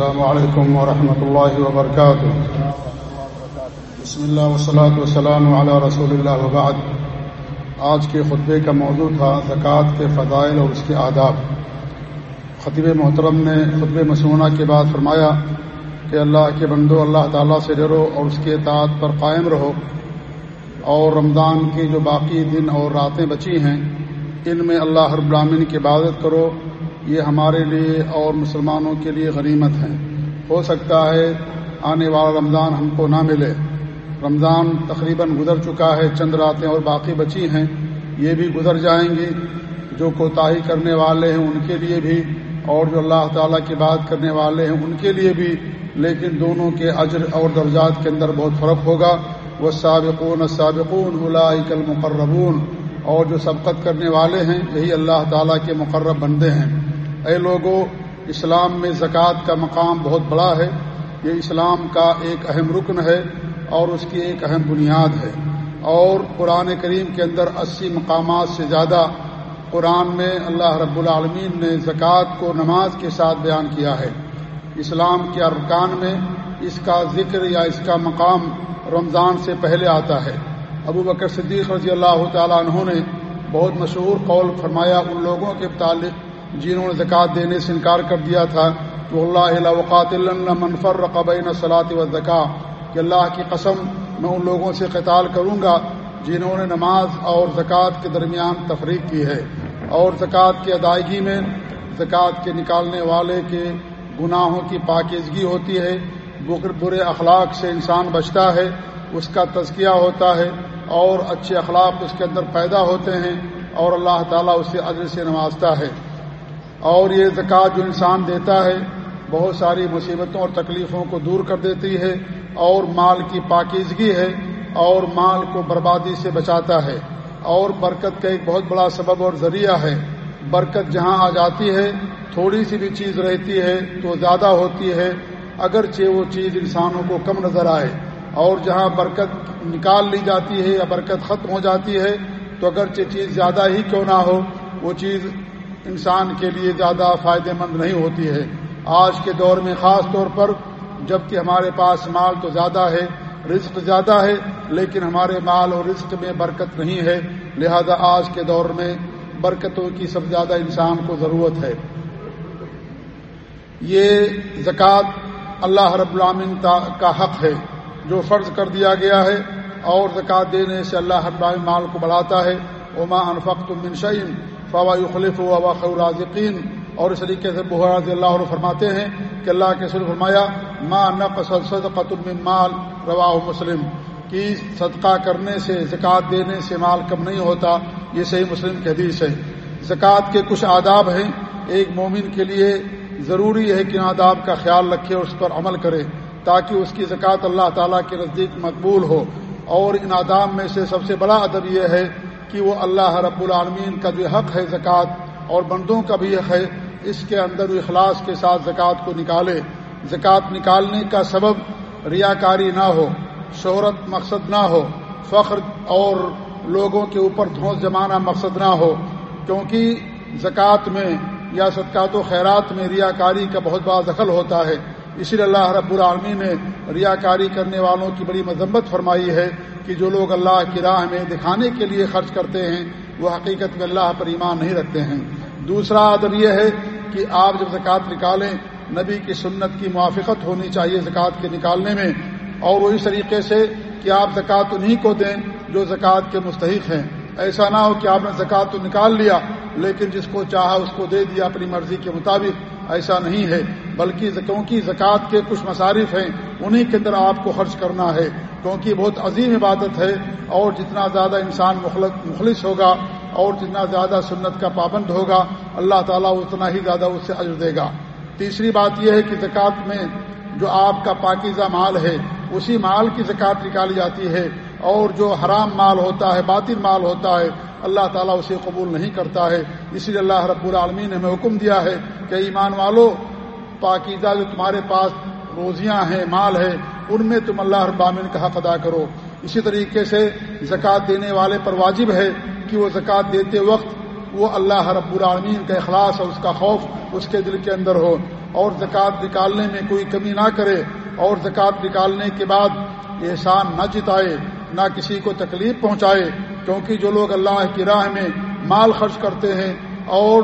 السلام علیکم ورحمۃ اللہ وبرکاتہ بسم اللہ وسلاۃ والسلام علی رسول اللہ وبعد. آج کے خطبے کا موضوع تھا زکوٰۃ کے فضائل اور اس کے آداب. خطیب محترم نے خطب مسنونہ کے بعد فرمایا کہ اللہ کے بندو، اللہ تعالیٰ سے ڈرو اور اس کے اطاعت پر قائم رہو. اور رمضان کی جو باقی دن اور راتیں بچی ہیں، ان میں اللہ ہر براہین کی عبادت کرو یہ ہمارے لیے اور مسلمانوں کے لیے غنیمت ہے۔ ہو سکتا ہے آنے والا رمضان ہم کو نہ ملے۔ رمضان تقریباً گزر چکا ہے، چند راتیں اور باقی بچی ہیں۔ یہ بھی گزر جائیں گی۔ جو کوتاہی کرنے والے ہیں ان کے لیے بھی اور جو اللہ تعالیٰ کی بات کرنے والے ہیں ان کے لیے بھی۔ لیکن دونوں کے اجر اور درجات کے اندر بہت فرق ہوگا۔ وہ سابقون سابقون الاکل مقربون اور جو سبقت کرنے والے ہیں، یہی اللہ تعالیٰ کے مقرب بندے ہیں۔ اے لوگوں اسلام میں زکوٰۃ کا مقام بہت بڑا ہے۔ یہ اسلام کا ایک اہم رکن ہے اور اس کی ایک اہم بنیاد ہے۔ اور قرآن کریم کے اندر اسی مقامات سے زیادہ قرآن میں اللہ رب العالمین نے زکوٰۃ کو نماز کے ساتھ بیان کیا ہے۔ اسلام کے ارکان میں اس کا ذکر یا اس کا مقام رمضان سے پہلے آتا ہے۔ ابو بکر صدیق رضی اللہ تعالیٰ عنہ نے بہت مشہور قول فرمایا، ان لوگوں کے متعلق جنہوں نے زکوٰۃ دینے سے انکار کر دیا تھا، تو اللہ وقات منفر رقبین صلاط و زکا کہ اللہ کی قسم میں ان لوگوں سے قتال کروں گا جنہوں نے نماز اور زکوٰۃ کے درمیان تفریق کی ہے۔ اور زکوٰۃ کی ادائیگی میں زکوٰۃ کے نکالنے والے کے گناہوں کی پاکیزگی ہوتی ہے برے اخلاق سے انسان بچتا ہے، اس کا تزکیہ ہوتا ہے، اور اچھے اخلاق اس کے اندر پیدا ہوتے ہیں، اور اللہ تعالیٰ اسے عدل سے نوازتا ہے۔ اور یہ زکوٰۃ جو انسان دیتا ہے، بہت ساری مصیبتوں اور تکلیفوں کو دور کر دیتی ہے اور مال کی پاکیزگی ہے اور مال کو بربادی سے بچاتا ہے۔ اور برکت کا ایک بہت بڑا سبب اور ذریعہ ہے۔ برکت جہاں آ جاتی ہے، تھوڑی سی بھی چیز رہتی ہے تو زیادہ ہوتی ہے۔ اگرچہ وہ چیز انسانوں کو کم نظر آئے، اور جہاں برکت نکال لی جاتی ہے یا برکت ختم ہو جاتی ہے، تو اگرچہ چیز زیادہ ہی کیوں نہ ہو، وہ چیز انسان کے لیے زیادہ فائدہ مند نہیں ہوتی ہے۔ آج کے دور میں خاص طور پر جبکہ ہمارے پاس مال تو زیادہ ہے، رزق زیادہ ہے، لیکن ہمارے مال اور رزق میں برکت نہیں ہے۔ لہذا آج کے دور میں برکتوں کی سب زیادہ انسان کو ضرورت ہے۔ یہ زکوٰۃ اللہ رب العامن کا حق ہے، جو فرض کر دیا گیا ہے۔ اور زکوٰۃ دینے سے اللہ رب العالمین مال کو بڑھاتا ہے۔ عما انفق منشین فوا خلیف و خورازقین اور اس طریقے سے بحر رضی اللہ عنہ فرماتے ہیں کہ اللہ کے سر فرمایا، ما نقصد صدقۃ من مال روا مسلم۔ کی صدقہ کرنے سے، زکوٰۃ دینے سے مال کم نہیں ہوتا، یہ صحیح مسلم کی حدیث ہے۔ زکوٰۃ کے کچھ آداب ہیں، ایک مومن کے لیے ضروری ہے کہ آداب کا خیال رکھے اور اس پر عمل کرے، تاکہ اس کی زکوٰۃ اللہ تعالیٰ کے نزدیک مقبول ہو۔ اور ان آداب میں سے سب سے بڑا ادب یہ ہے کہ وہ اللہ رب العالمین کا جو حق ہے زکوٰۃ اور بندوں کا بھی حق ہے، اس کے اندر وہ اخلاص کے ساتھ زکوٰۃ کو نکالے۔ زکوٰۃ نکالنے کا سبب ریاکاری نہ ہو، شہرت مقصد نہ ہو، فخر اور لوگوں کے اوپر دھوس جمانا مقصد نہ ہو۔ کیونکہ زکوٰۃ میں یا صدقات و خیرات میں ریاکاری کا بہت بڑا دخل ہوتا ہے۔ اسی لیے اللہ رب العالمین نے ریاکاری کرنے والوں کی بڑی مذمت فرمائی ہے کہ جو لوگ اللہ کی راہ میں دکھانے کے لیے خرچ کرتے ہیں، وہ حقیقت میں اللہ پر ایمان نہیں رکھتے ہیں۔ دوسرا ادب یہ ہے کہ آپ جب زکوٰۃ نکالیں، نبی کی سنت کی موافقت ہونی چاہیے زکوٰۃ کے نکالنے میں۔ اور وہی طریقے سے کہ آپ زکوٰۃ انہیں کو دیں جو زکوٰۃ کے مستحق ہیں۔ ایسا نہ ہو کہ آپ نے زکوٰۃ تو نکال لیا، لیکن جس کو چاہا اس کو دے دیا اپنی مرضی کے مطابق۔ ایسا نہیں ہے۔ بلکہ کیونکہ زکوٰۃ کے کچھ مصارف ہیں انہیں کے اندر آپ کو خرچ کرنا ہے۔ کیونکہ بہت عظیم عبادت ہے اور جتنا زیادہ انسان مخلص ہوگا اور جتنا زیادہ سنت کا پابند ہوگا، اللہ تعالیٰ اتنا ہی زیادہ اس سے عجر دے گا۔ تیسری بات یہ ہے کہ زکوٰۃ میں جو آپ کا پاکیزہ مال ہے، اسی مال کی زکوٰۃ نکالی جاتی ہے اور جو حرام مال ہوتا ہے، باطل مال ہوتا ہے، اللہ تعالیٰ اسے قبول نہیں کرتا ہے۔ اسی لیے اللہ رب العالمین نے ہمیں حکم دیا ہے کہ ایمان والو پاکیزہ جو تمہارے پاس روزیاں ہیں، مال ہے، ان میں تم اللہ ابامین کا حق ادا کرو۔ اسی طریقے سے زکوٰۃ دینے والے پر واجب ہے کہ وہ زکوٰۃ دیتے وقت وہ اللہ رب العالمین کا اخلاص اور اس کا خوف اس کے دل کے اندر ہو۔ اور زکوٰۃ نکالنے میں کوئی کمی نہ کرے۔ اور زکوٰۃ نکالنے کے بعد احسان نہ جتائے، نہ کسی کو تکلیف پہنچائے۔ کیونکہ جو لوگ اللہ کی راہ میں مال خرچ کرتے ہیں اور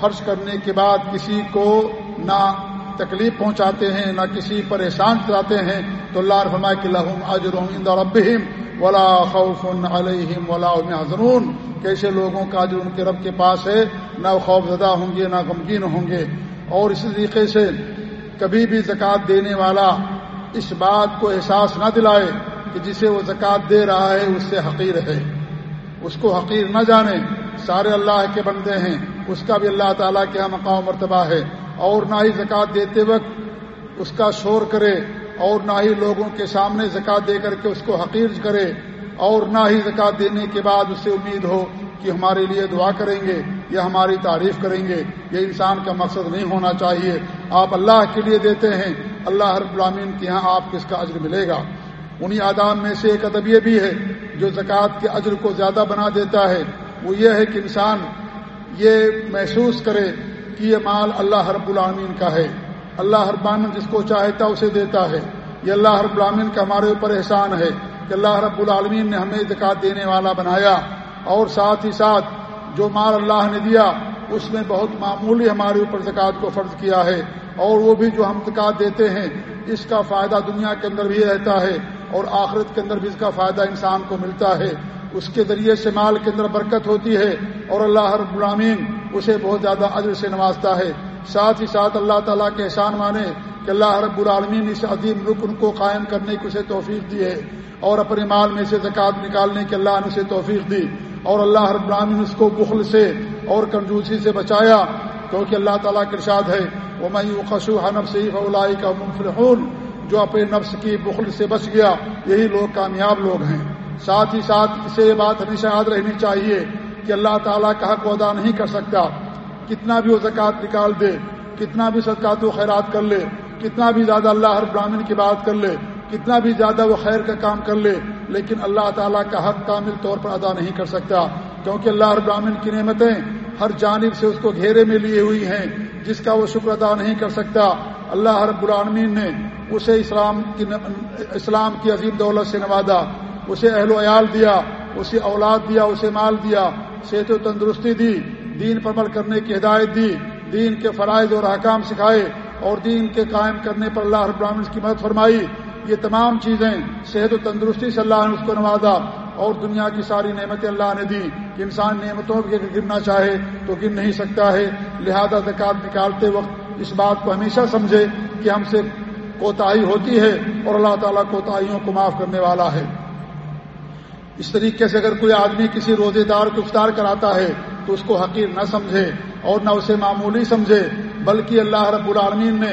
خرچ کرنے کے بعد کسی کو نہ تکلیف پہنچاتے ہیں، نہ کسی پر احسان چلاتے ہیں۔ تو اللہ رحمٰ کہ لہم اجرم ربہم ولا خوف علیہم ولا حضرون کیسے لوگوں کا جو ان کے رب کے پاس ہے؟ نہ خوف زدہ ہوں گے، نہ غمگین ہوں گے۔ اور اسی طریقے سے کبھی بھی زکوٰۃ دینے والا اس بات کو احساس نہ دلائے کہ جسے وہ زکوٰۃ دے رہا ہے، اس سے حقیر ہے۔ اس کو حقیر نہ جانے۔ سارے اللہ کے بندے ہیں، اس کا بھی اللہ تعالیٰ کے یہاں مقام مرتبہ ہے۔ اور نہ ہی زکوٰۃ دیتے وقت اس کا شور کرے اور نہ ہی لوگوں کے سامنے زکوٰۃ دے کر کے اس کو حقیر کرے اور نہ ہی زکوٰۃ دینے کے بعد اسے امید ہو کہ ہمارے لیے دعا کریں گے یا ہماری تعریف کریں گے۔ یہ انسان کا مقصد نہیں ہونا چاہیے۔ آپ اللہ کے لیے دیتے ہیں۔ اللہ ہر غلامین کے یہاں آپ کو اس کا عجر ملے گا۔ انہی آدام میں سے ایک ادب یہ بھی ہے، جو زکوٰۃ کے عجر کو زیادہ بنا دیتا ہے، وہ یہ ہے کہ انسان یہ محسوس کرے کہ یہ مال اللہ رب العامین کا ہے۔ اللہ ہر بامن جس کو چاہتا اسے دیتا ہے۔ یہ اللہ رب العامین کا ہمارے اوپر احسان ہے کہ اللہ رب العالمین نے ہمیں زکوٰۃ دینے والا بنایا۔ اور ساتھ ہی ساتھ جو مال اللہ نے دیا، اس میں بہت معمولی ہمارے اوپر زکوٰۃ کو فرض کیا ہے۔ اور وہ بھی جو ہم زکوٰۃ دیتے ہیں، اس کا فائدہ دنیا کے اندر بھی رہتا ہے اور آخرت کے اندر بھی اس کا فائدہ انسان کو ملتا ہے۔ اس کے ذریعے سے مال کے اندر برکت ہوتی ہے اور اللہ رب العامین اسے بہت زیادہ عجر سے نوازتا ہے۔ ساتھ ہی ساتھ اللہ تعالیٰ کے احسان مانے کہ اللہ رب العالمین اس عظیم رکن کو قائم کرنے کی اسے توفیق دی ہے اور اپنے مال میں سے زکوٰۃ نکالنے کے اللہ نے اسے توفیق دی اور اللہ رب العالمین اس کو بخل سے اور کنجوسی سے بچایا کیونکہ اللہ تعالیٰ کے ارشاد ہے۔ وہ میں خشو حنف صیف اولائی کا منفرحون جو اپنے نفس کی بخل سے بچ گیا، یہی لوگ کامیاب لوگ ہیں۔ ساتھ ہی ساتھ اسے یہ بات ہمیشہ یاد رہنی چاہیے کہ اللہ تعالیٰ کا حق ادا نہیں کر سکتا۔ کتنا بھی وہ زکوٰۃ نکال دے، کتنا بھی صدقات و خیرات کر لے، کتنا بھی زیادہ اللہ ہر براہمن کی بات کر لے، کتنا بھی زیادہ وہ خیر کا کام کر لے، لیکن اللہ تعالیٰ کا حق کامل طور پر ادا نہیں کر سکتا۔ کیونکہ اللہ ہر براہمن کی نعمتیں ہر جانب سے اس کو گھیرے میں لیے ہوئی ہیں، جس کا وہ شکر ادا نہیں کر سکتا۔ اللہ ہر برعمین نے اسے اسلام کی اسلام کی عظیم دولت سے نوازا، اسے اہل و عیال دیا، اسے اولاد دیا، اسے مال دیا۔ صحت و تندرستی دی، دین پر عمل کرنے کی ہدایت دی، دین کے فرائض اور احکام سکھائے اور دین کے قائم کرنے پر اللہ رب العالمین کی مدد فرمائی۔ یہ تمام چیزیں صحت و تندرستی سے اللہ نے اس کو نوازا اور دنیا کی ساری نعمتیں اللہ نے دی کہ انسان نعمتوں کے گرنا چاہے تو گر نہیں سکتا ہے۔ لہذا زکات نکالتے وقت اس بات کو ہمیشہ سمجھے کہ ہم سے کوتاہی ہوتی ہے اور اللہ تعالیٰ کوتاہیوں کو معاف کرنے والا ہے۔ اس طریقے سے اگر کوئی آدمی کسی روزے دار کو افطار کراتا ہے تو اس کو حقیر نہ سمجھے اور نہ اسے معمولی سمجھے، بلکہ اللہ رب العالمین نے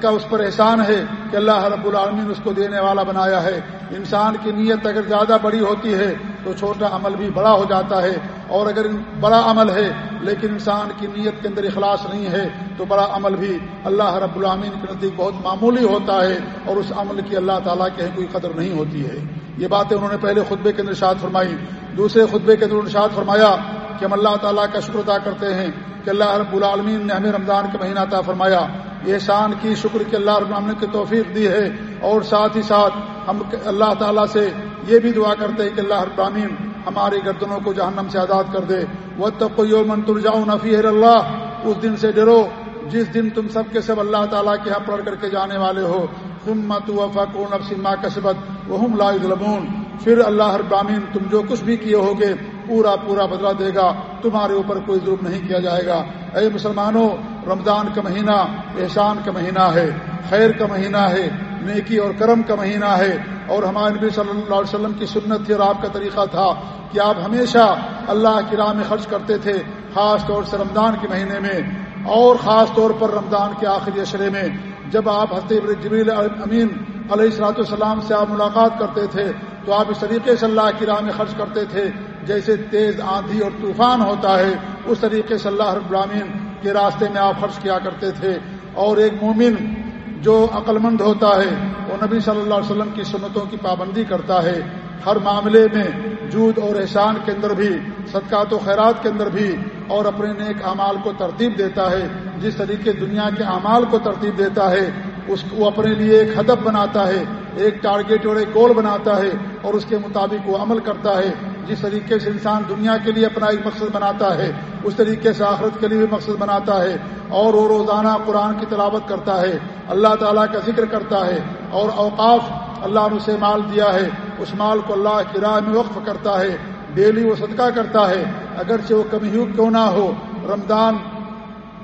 کا اس پر احسان ہے کہ اللہ رب العالمین اس کو دینے والا بنایا ہے۔ انسان کی نیت اگر زیادہ بڑی ہوتی ہے تو چھوٹا عمل بھی بڑا ہو جاتا ہے۔ اور اگر بڑا عمل ہے لیکن انسان کی نیت کے اندر اخلاص نہیں ہے تو بڑا عمل بھی اللہ رب العامین کے نزدیک بہت معمولی ہوتا ہے اور اس عمل کی اللہ تعالیٰ کے کوئی قدر نہیں ہوتی ہے۔ یہ باتیں انہوں نے پہلے خطبے کے اندر شاد فرمائی، دوسرے خطبے کے اندر شاد فرمایا کہ ہم اللہ تعالیٰ کا شکر ادا کرتے ہیں کہ اللہ رب العالمین نے ہمیں رمضان کا مہینہ عطا فرمایا۔ احسان کی شکر کہ اللہ رب العالمین کی توفیق دی ہے اور ساتھ ہی ساتھ ہم اللہ تعالیٰ سے یہ بھی دعا کرتے ہیں کہ اللہ رب العالمین ہماری گردنوں کو جہنم سے آزاد کر دے۔ وہ تو کوئی منتر جاؤ نفی اللہ اس دن سے ڈرو۔ جس دن تم سب کے سب اللہ تعالیٰ کے یہاں پڑھ کر کے جانے والے ہو۔ تم مت وفق نفسما کسبت وہ لا لبون پھر اللہ ہر برامین تم جو کچھ بھی کیے ہوگے، پورا پورا بدلا دے گا۔ تمہارے اوپر کوئی ظلم نہیں کیا جائے گا۔ اے مسلمانوں، رمضان کا مہینہ احسان کا مہینہ ہے، خیر کا مہینہ ہے، نیکی اور کرم کا مہینہ ہے۔ اور ہمارے نبی صلی اللہ علیہ وسلم کی سنت تھی اور آپ کا طریقہ تھا کہ آپ ہمیشہ اللہ کی راہ میں خرچ کرتے تھے، خاص طور سے رمضان کے مہینے میں۔ اور خاص طور پر رمضان کے آخری اشرے میں۔ جب آپ حضرت جبیل امین علیہ السلاۃ والسلام سے آپ ملاقات کرتے تھے، تو آپ اس طریقے سے اللہ کی راہ میں خرچ کرتے تھے، جیسے تیز آندھی اور طوفان ہوتا ہے، اس طریقے سے اللہ رب العالمین کے راستے میں آپ خرچ کیا کرتے تھے۔ اور ایک مومن جو عقلمند ہوتا ہے، وہ نبی صلی اللہ علیہ وسلم کی سنتوں کی پابندی کرتا ہے۔ ہر معاملے میں جود اور احسان کے اندر بھی، صدقات و خیرات کے اندر بھی اور اپنے نیک اعمال کو ترتیب دیتا ہے جس طریقے دنیا کے اعمال کو ترتیب دیتا ہے، اس کو اپنے لیے ایک ہدف بناتا ہے، ایک ٹارگیٹ اور ایک گول بناتا ہے اور اس کے مطابق وہ عمل کرتا ہے۔ جس طریقے سے انسان دنیا کے لیے اپنا ایک مقصد بناتا ہے، اس طریقے سے آخرت کے لیے بھی مقصد بناتا ہے اور وہ روزانہ قرآن کی تلاوت کرتا ہے۔ اللہ تعالیٰ کا ذکر کرتا ہے اور اوقاف اللہ نے اسے مال دیا ہے۔ اس مال کو اللہ کی راہ میں وقف کرتا ہے۔ ڈیلی وہ صدقہ کرتا ہے، اگرچہ وہ کمی کیوں نہ ہو، رمضان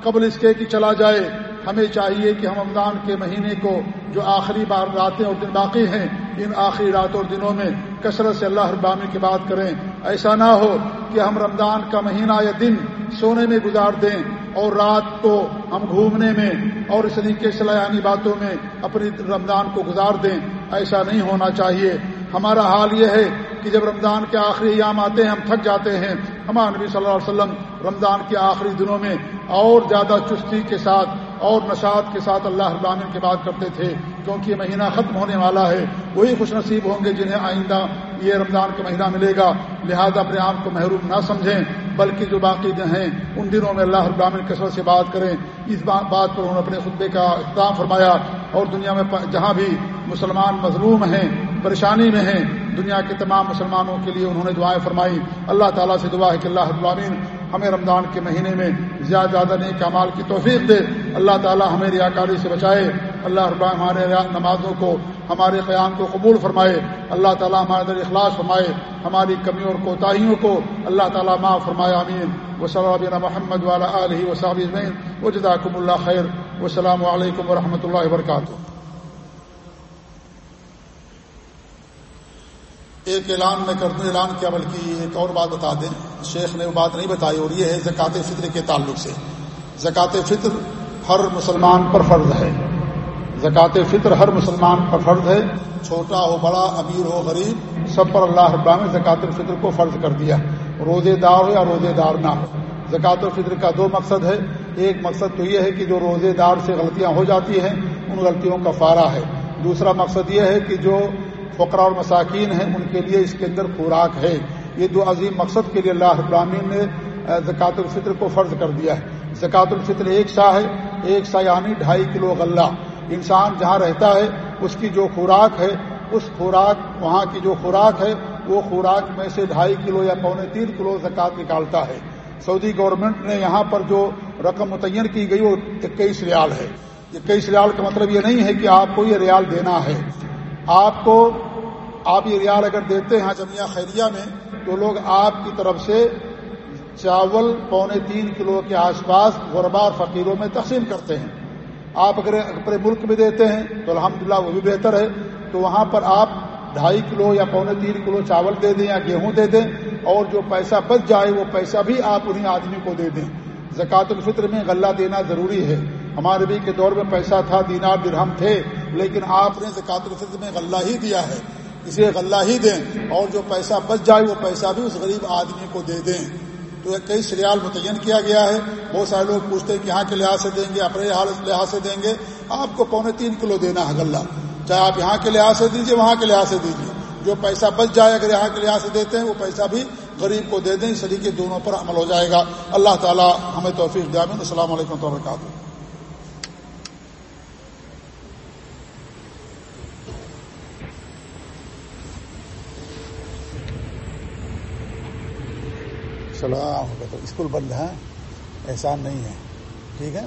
قبل اس کے کہ چلا جائے، ہمیں چاہیے کہ ہم رمضان کے مہینے کو جو آخری بار راتیں اور دن باقی ہیں، ان آخری راتوں اور دنوں میں کثرت سے اللہ ابامی کی بات کریں۔ ایسا نہ ہو کہ ہم رمضان کا مہینہ یا دن سونے میں گزار دیں اور رات کو ہم گھومنے میں اور اس طریقے سلیانی باتوں میں اپنی رمضان کو گزار دیں۔ ایسا نہیں ہونا چاہیے۔ ہمارا حال یہ ہے کہ جب رمضان کے آخری ایام آتے ہیں، ہم تھک جاتے ہیں۔ ہمارا نبی صلی اللہ علیہ وسلم رمضان کے آخری دنوں میں اور زیادہ چستی کے ساتھ اور نشاط کے ساتھ اللہ ابامن کی بات کرتے تھے۔ کیونکہ یہ مہینہ ختم ہونے والا ہے، وہی خوش نصیب ہوں گے جنہیں آئندہ یہ رمضان کا مہینہ ملے گا۔ لہذا اپنے آپ کو محروم نہ سمجھیں، بلکہ جو باقی دن ہیں، ان دنوں میں اللہ ابامن کثرت سے بات کریں۔ اس بات پر انہوں نے اپنے خطبے کا اختتام فرمایا۔ اور دنیا میں جہاں بھی مسلمان مظلوم ہیں، پریشانی میں ہیں دنیا کے تمام مسلمانوں کے لیے انہوں نے دعائیں فرمائی اللہ تعالیٰ سے دعا ہے کہ اللہ ابامین ہمیں رمضان کے مہینے میں زیادہ زیادہ نیک کمال کی توفیق دے۔ اللہ تعالیٰ ہمیں ریاکاری سے بچائے۔ اللہ رب ہمارے نمازوں کو، ہمارے قیام کو قبول فرمائے۔ اللہ تعالیٰ ہمارے در اخلاص فرمائے۔ ہماری کمیوں اور کوتاہیوں کو اللہ تعالیٰ معاف فرمائے امین و صلی محمد والا علیہ و صابین و جداکم اللہ خیر۔ السلام علیکم و رحمۃ اللہ وبرکاتہ۔ ایک اعلان میں کرتا ہوں اعلان کیا، بلکہ ایک اور بات بتا دیں۔ شیخ نے وہ بات نہیں بتائی، اور یہ ہے زکوٰۃ فطر کے تعلق سے۔ زکوٰۃ فطر ہر مسلمان پر فرض ہے۔ زکوٰۃ فطر ہر مسلمان پر فرض ہے۔ چھوٹا ہو، بڑا، امیر ہو، غریب، سب پر اللہ ربا نے زکوٰۃ الفطر کو فرض کر دیا۔ روزے دار ہو یا روزے دار نہ ہو۔ زکوٰۃ الفطر کا دو مقصد ہے۔ ایک مقصد تو یہ ہے کہ جو روزے دار سے غلطیاں ہو جاتی ہیں، ان غلطیوں کا فارہ ہے۔ دوسرا مقصد یہ ہے کہ جو فقرا اور مساکین ہیں، ان کے لیے اس کے اندر خوراک ہے۔ یہ دو عظیم مقصد کے لیے اللہ ابراہین نے زکوٰۃ الفطر کو فرض کر دیا ہے۔ زکوٰۃ الفطر ایک سا ہے، ایک سا یعنی ڈھائی کلو غلہ۔ انسان جہاں رہتا ہے، اس کی جو خوراک ہے، اس خوراک، وہاں کی جو خوراک ہے، وہ خوراک میں سے ڈھائی کلو یا پونے تین کلو زکوٰۃ نکالتا ہے۔ سعودی گورنمنٹ نے یہاں پر جو رقم متعین کی گئی، وہ اکیس ریال ہے۔ اکیس ریال کا مطلب یہ نہیں ہے کہ آپ کو یہ ریال دینا ہے۔ آپ کو آپ یہ ریال اگر دیتے ہیں جمعہ خیریہ میں تو لوگ آپ کی طرف سے چاول پونے تین کلو کے آس پاس غربار فقیروں میں تقسیم کرتے ہیں۔ آپ اگر اپنے ملک میں دیتے ہیں تو الحمدللہ وہ بھی بہتر ہے۔ تو وہاں پر آپ ڈھائی کلو یا پونے تین کلو چاول دے دیں یا گیہوں دے دیں اور جو پیسہ بچ جائے وہ پیسہ بھی آپ انہیں آدمی کو دے دیں۔ زکوٰۃ الفطر میں غلہ دینا ضروری ہے۔ ہمارے بھی کے دور میں پیسہ تھا، دینار درہم تھے۔ لیکن آپ نے زکوٰۃ الفطر میں غلہ ہی دیا ہے، اسے غلہ ہی دیں اور جو پیسہ بچ جائے وہ پیسہ بھی اس غریب آدمی کو دے دیں۔ تو کئی سریال متعین کیا گیا ہے، بہت سارے لوگ پوچھتے ہیں کہ یہاں کے لحاظ سے دیں گے، اپنے لحاظ سے دیں گے۔ آپ کو پونے تین کلو دینا ہے غلہ۔ چاہے آپ یہاں کے لحاظ سے دیجیے وہاں کے لحاظ سے دیجیے جو پیسہ بچ جائے، اگر یہاں کے لحاظ سے دیتے ہیں، وہ پیسہ بھی غریب کو دے دیں، اس طریقے دونوں پر عمل ہو جائے گا۔ اللہ تعالیٰ ہمیں توفیق جامن السلام علیکم و السلام علیکم اسکول بند ہے احسان نہیں ہے۔ ٹھیک ہے؟